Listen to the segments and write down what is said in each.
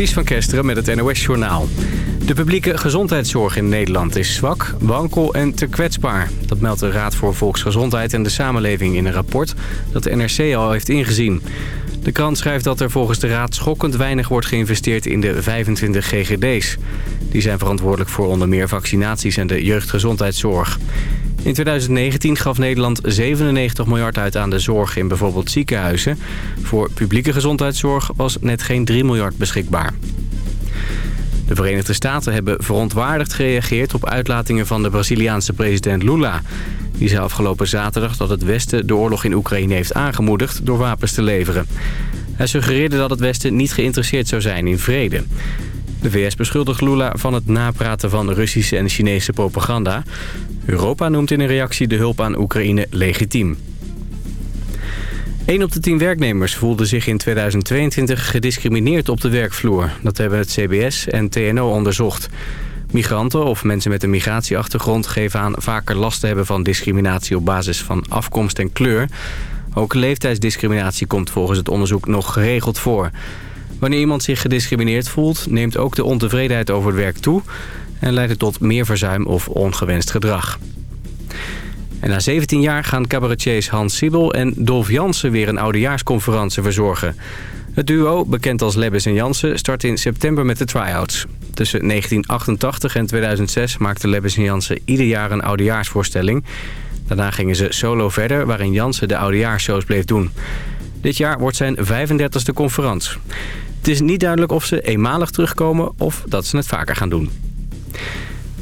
Ties van Kesteren met het NOS-journaal. De publieke gezondheidszorg in Nederland is zwak, wankel en te kwetsbaar. Dat meldt de Raad voor Volksgezondheid en de Samenleving in een rapport dat de NRC al heeft ingezien. De krant schrijft dat er volgens de Raad schokkend weinig wordt geïnvesteerd in de 25 GGD's. Die zijn verantwoordelijk voor onder meer vaccinaties en de jeugdgezondheidszorg. In 2019 gaf Nederland 97 miljard uit aan de zorg in bijvoorbeeld ziekenhuizen. Voor publieke gezondheidszorg was net geen 3 miljard beschikbaar. De Verenigde Staten hebben verontwaardigd gereageerd op uitlatingen van de Braziliaanse president Lula. Die zei afgelopen zaterdag dat het Westen de oorlog in Oekraïne heeft aangemoedigd door wapens te leveren. Hij suggereerde dat het Westen niet geïnteresseerd zou zijn in vrede. De VS beschuldigt Lula van het napraten van Russische en Chinese propaganda. Europa noemt in een reactie de hulp aan Oekraïne legitiem. 1 op de 10 werknemers voelde zich in 2022 gediscrimineerd op de werkvloer. Dat hebben het CBS en TNO onderzocht. Migranten of mensen met een migratieachtergrond geven aan vaker last te hebben van discriminatie op basis van afkomst en kleur. Ook leeftijdsdiscriminatie komt volgens het onderzoek nog geregeld voor. Wanneer iemand zich gediscrimineerd voelt, neemt ook de ontevredenheid over het werk toe... en leidt het tot meer verzuim of ongewenst gedrag. En na 17 jaar gaan cabaretiers Hans Siebel en Dolf Jansen weer een oudejaarsconferentie verzorgen. Het duo, bekend als Lebbes en Jansen, start in september met de try-outs. Tussen 1988 en 2006 maakte Lebbes en Jansen ieder jaar een oudejaarsvoorstelling. Daarna gingen ze solo verder, waarin Jansen de oudejaarsshows bleef doen. Dit jaar wordt zijn 35e conferentie. Het is niet duidelijk of ze eenmalig terugkomen of dat ze het vaker gaan doen.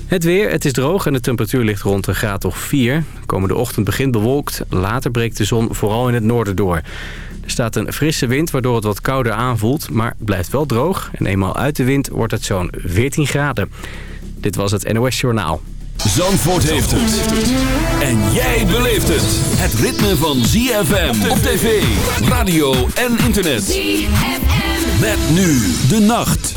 Het weer, het is droog en de temperatuur ligt rond een graad of 4. Komende ochtend begint bewolkt, later breekt de zon vooral in het noorden door. Er staat een frisse wind waardoor het wat kouder aanvoelt, maar het blijft wel droog. En eenmaal uit de wind wordt het zo'n 14 graden. Dit was het NOS Journaal. Zandvoort heeft het. En jij beleeft het. Het ritme van ZFM op tv, radio en internet. ZFM. Met nu de nacht.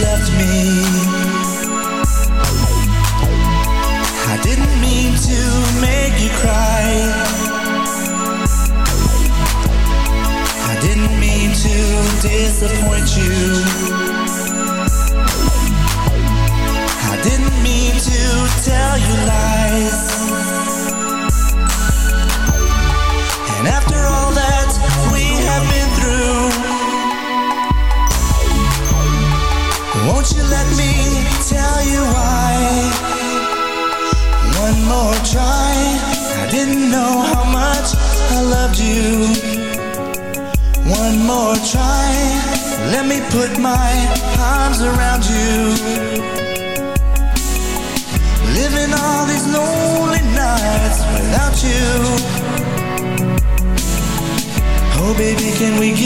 left me.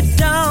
but don't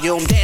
volume, dance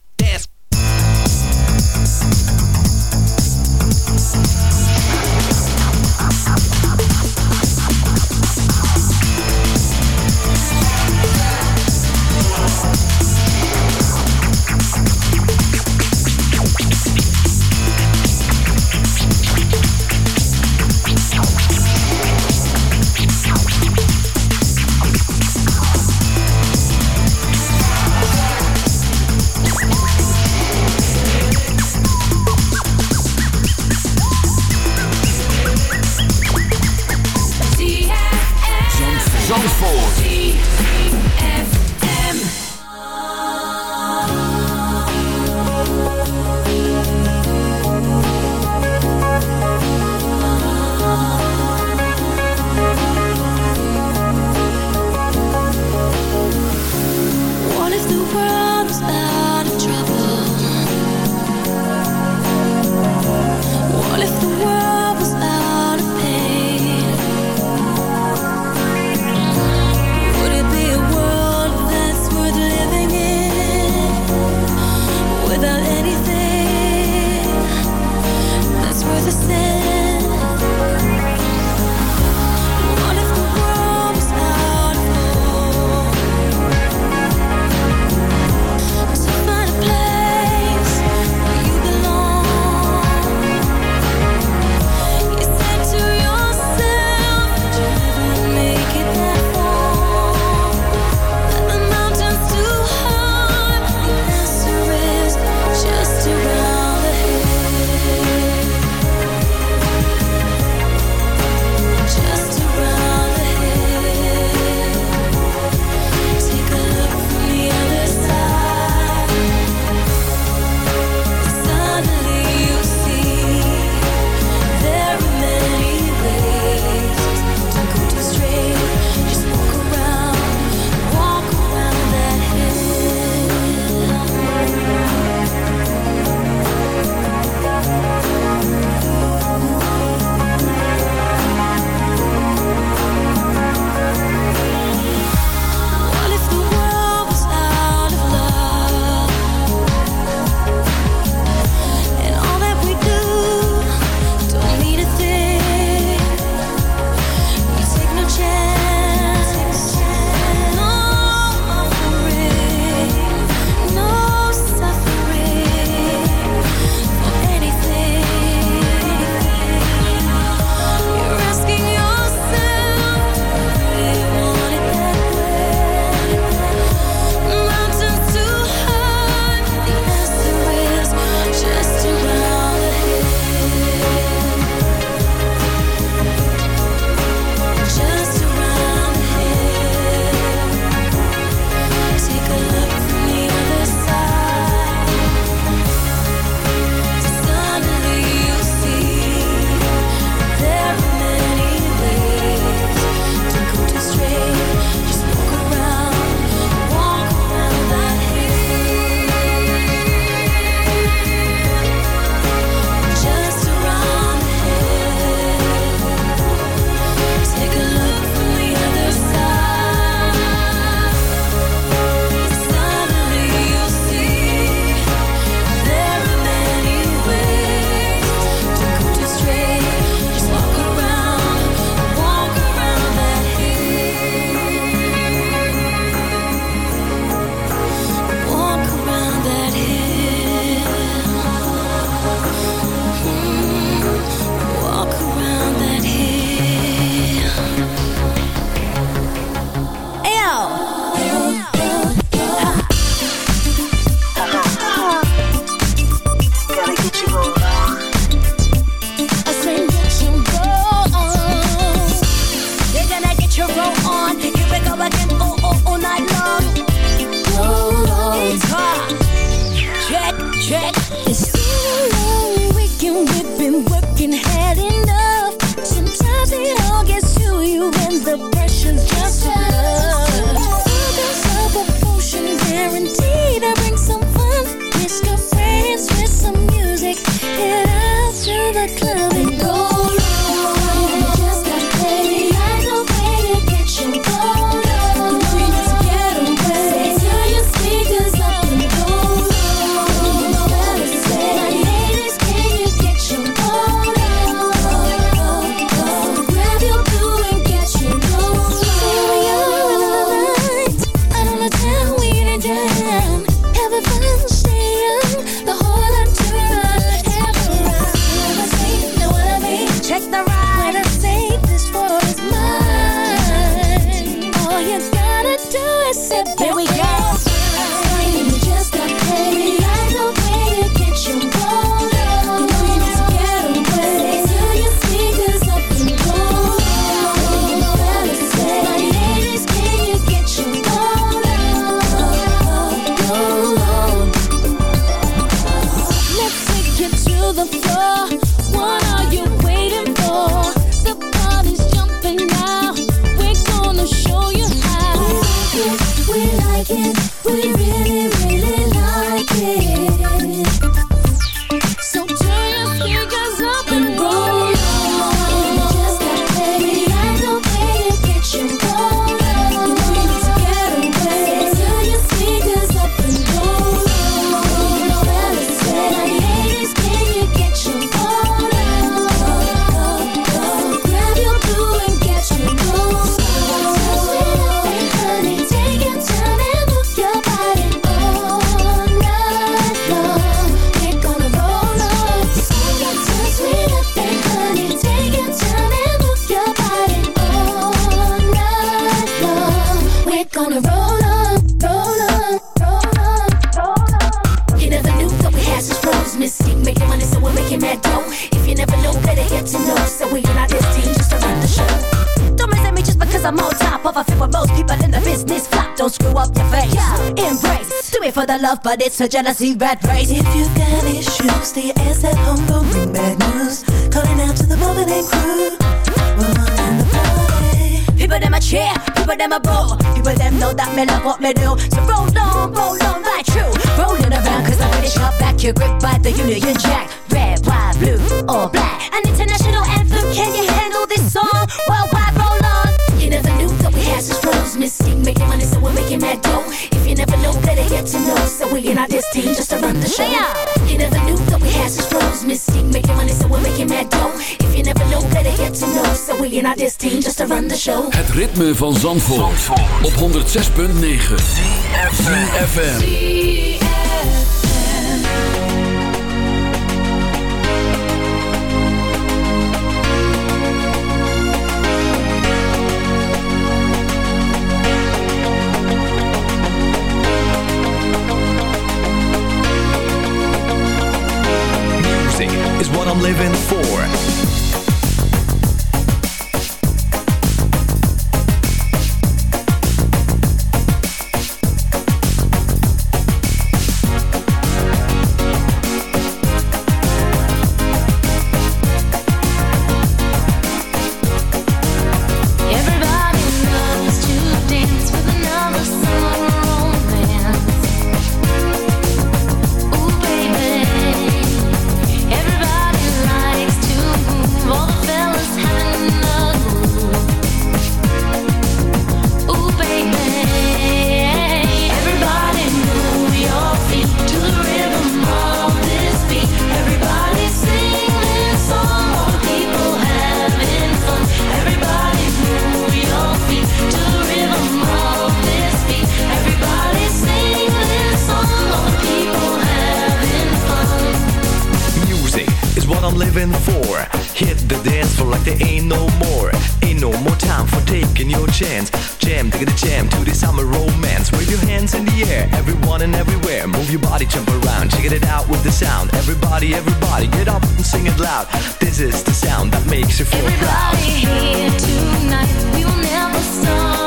a jealousy red race. If you got issues, stay your ass at home, don't bring bad news. Calling out to the crew. On the party. People them a cheer, people them a boo. People them know that me love what me do. So roll on, roll on, right true. Rolling around cause I'm British hard back. You're gripped by the Union Jack. Red, white, blue, or black. An international Mystique, making money, so we're making mad dough. If you never know, better get to know. So we are not this team just to run the show. You never knew that we had such flows. Mystique, making money, so we're making mad dough. If you never know, better get to know. So we are not this team just to run the show. Het ritme van Zandvoort, Zandvoort. op 106.9 FM. What party, get up and sing it loud. This is the sound that makes you feel Everybody proud. Everybody here tonight, we will never stop.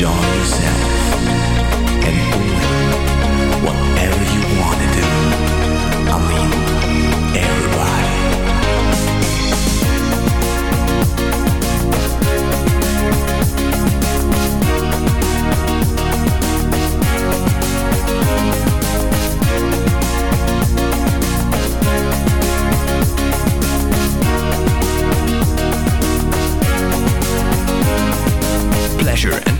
Enjoy yourself and whatever you everybody. pleasure and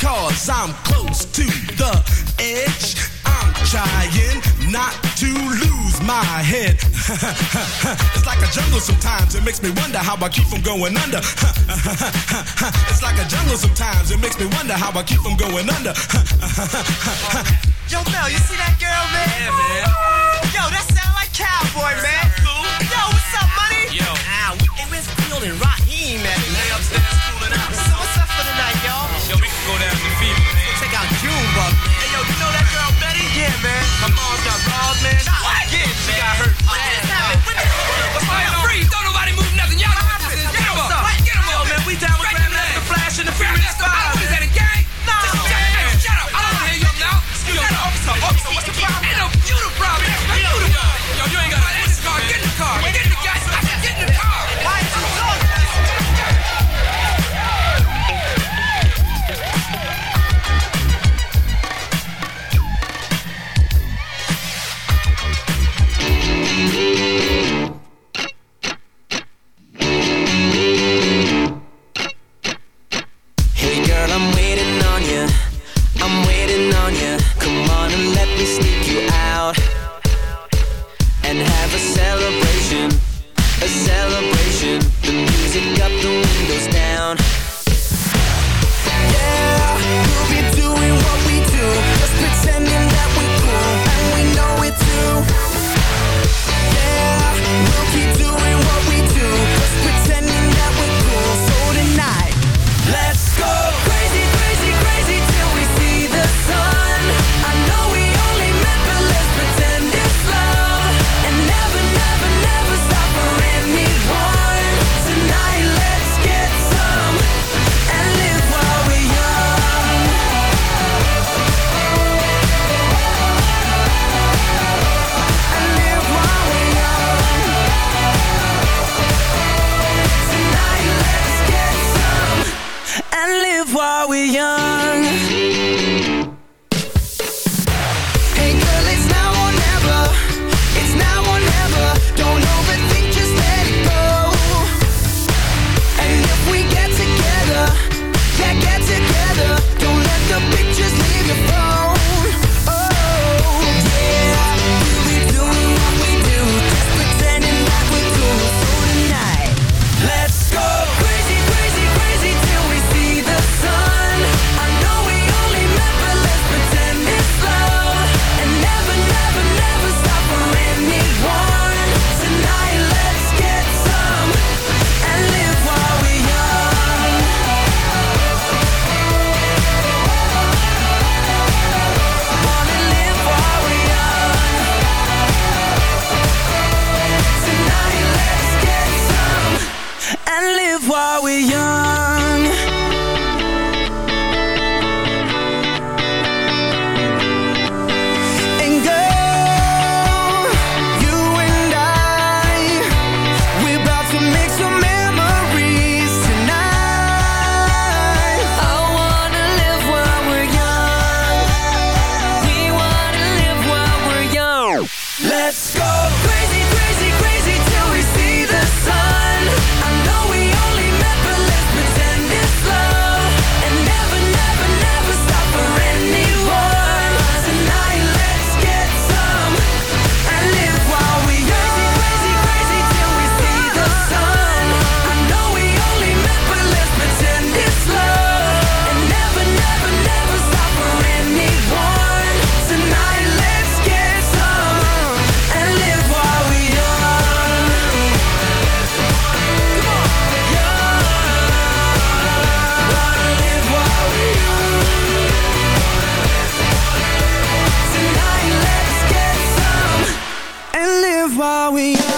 cause I'm close to the edge. I'm trying not to lose my head. it's like a jungle sometimes. It makes me wonder how I keep from going under. it's like a jungle sometimes. It makes me wonder how I keep from going under. Yo, Mel, you see that girl, man? Yeah, man. Yo, that sound like cowboy, man. cool. Yo, what's up, money? Yo. Ah, hey, where's Field and Raheem at? Lay upstairs cooling out. So what's up for the night, y'all? Yo, we can go down to Fever, man. Check out Junebug. Hey, yo, you know that girl Betty? Yeah, man. My mom's while we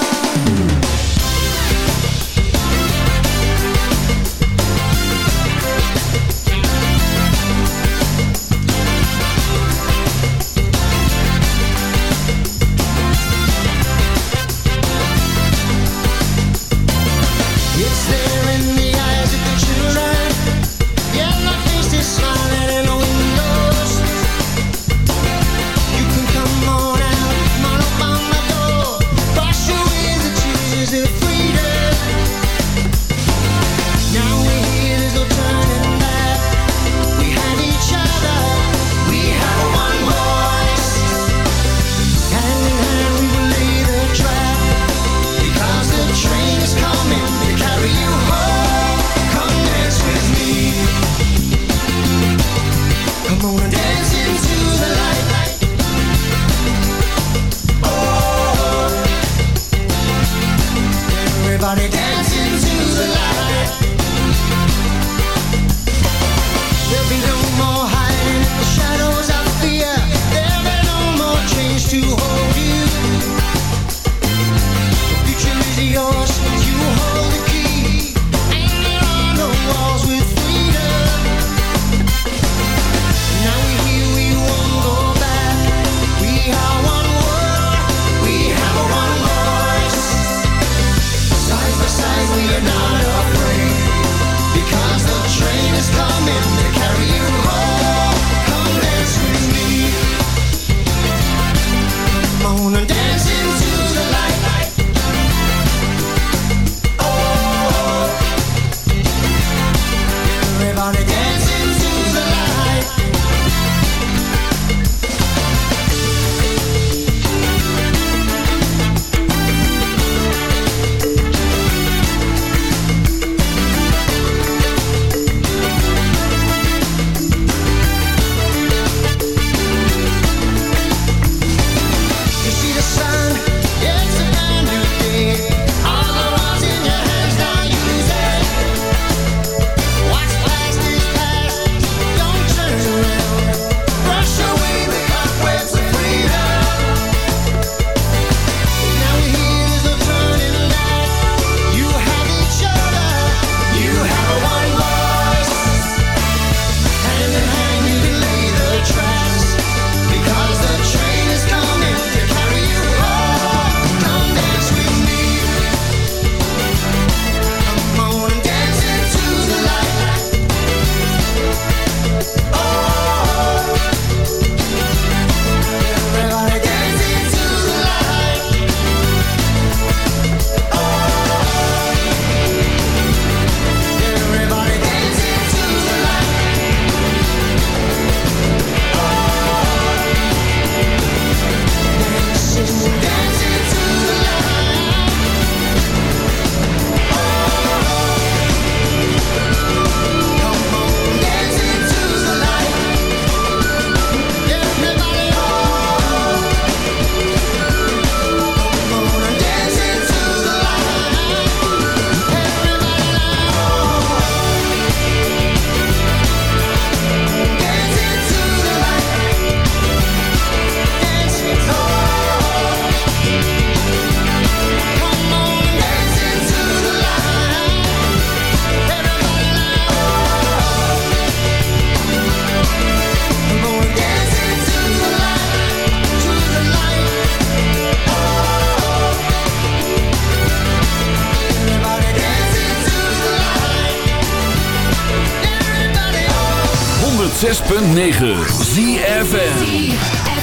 106.9 ZFN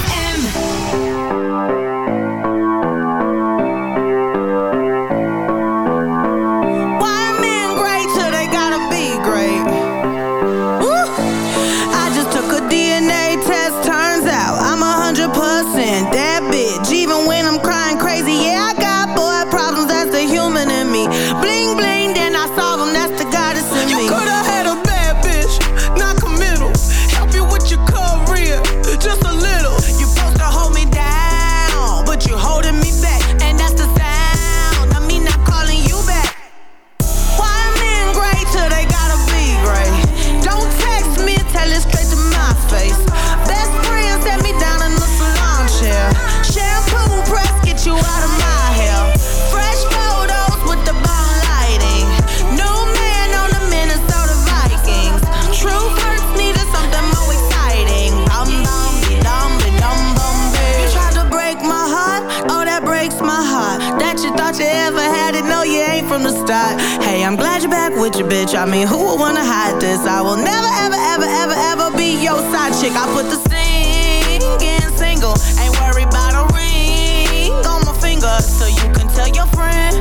chick. I put the singing single. Ain't worried about a ring on my finger. So you can tell your friend.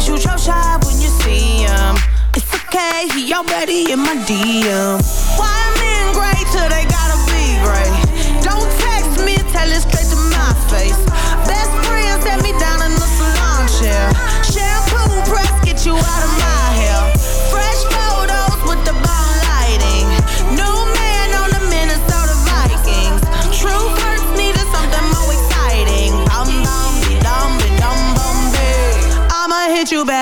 Shoot your shot when you see him. It's okay, he already in my DM. Why men great till they gotta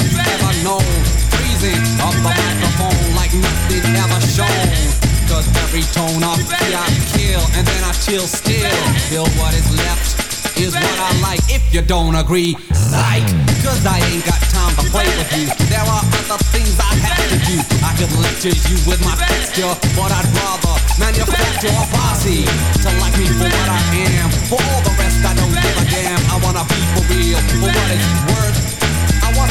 ever known. Freezing up the microphone like nothing ever every tone I feel I kill and then I chill still. Feel what is left is what I like. If you don't agree, like, cause I ain't got time to play with you. There are other things I have to do. I could lecture you with my texture, but I'd rather manufacture a posse to like me for what I am. For all the rest, I don't give a damn. I wanna be for real, for what it's worth.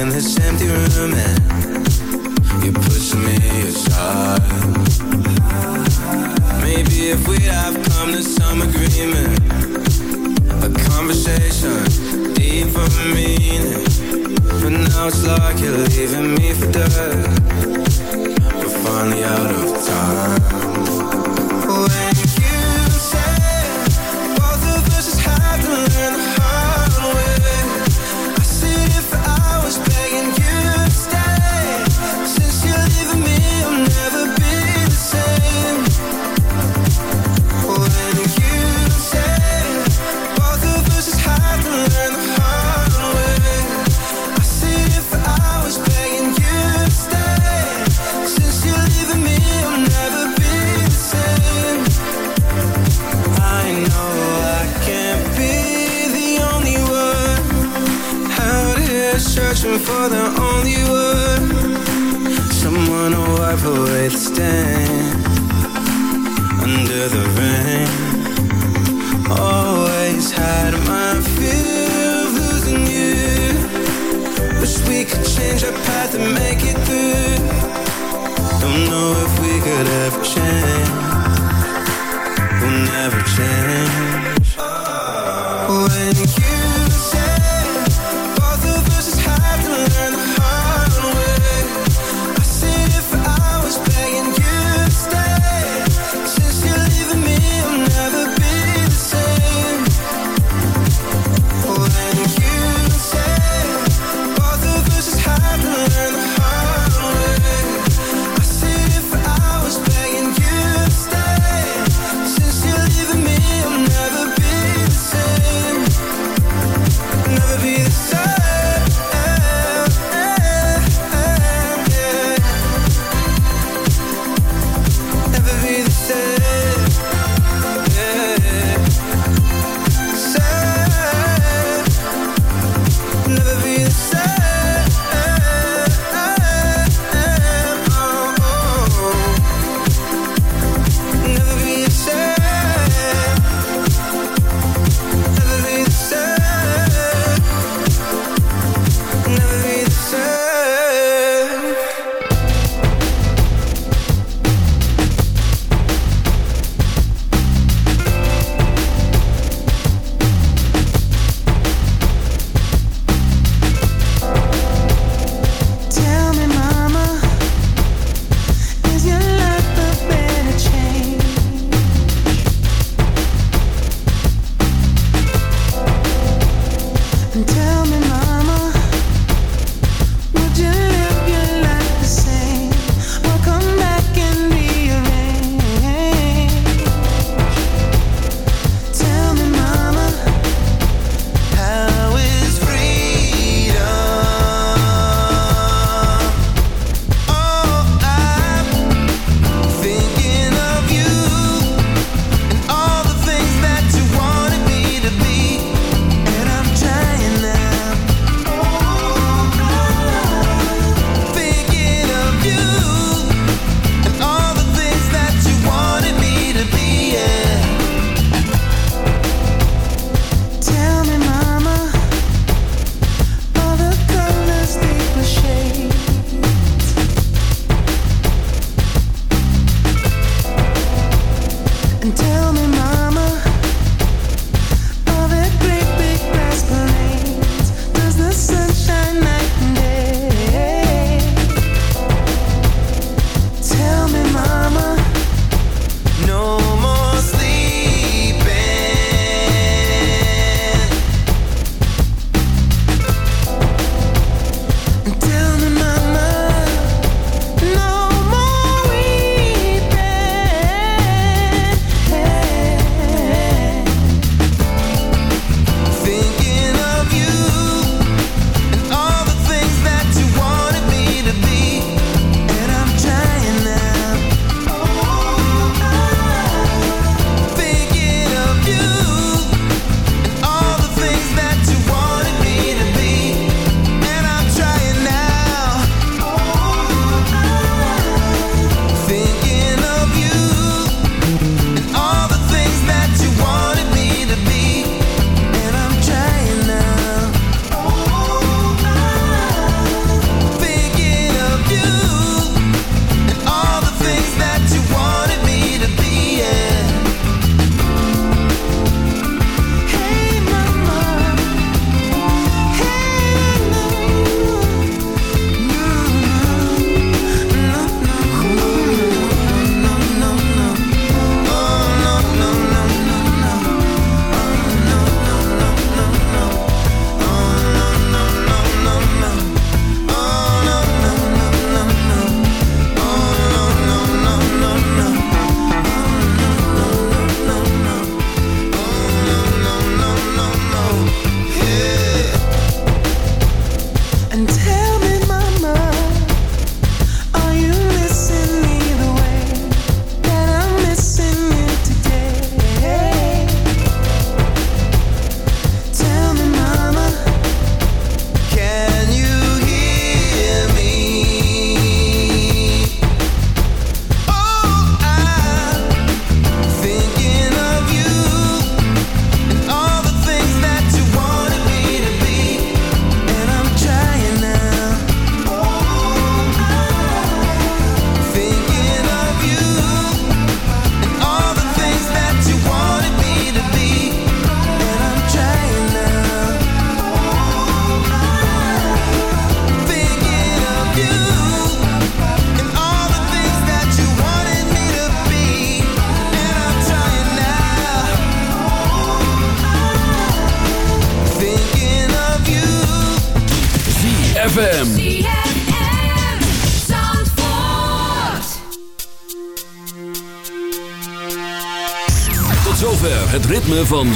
in this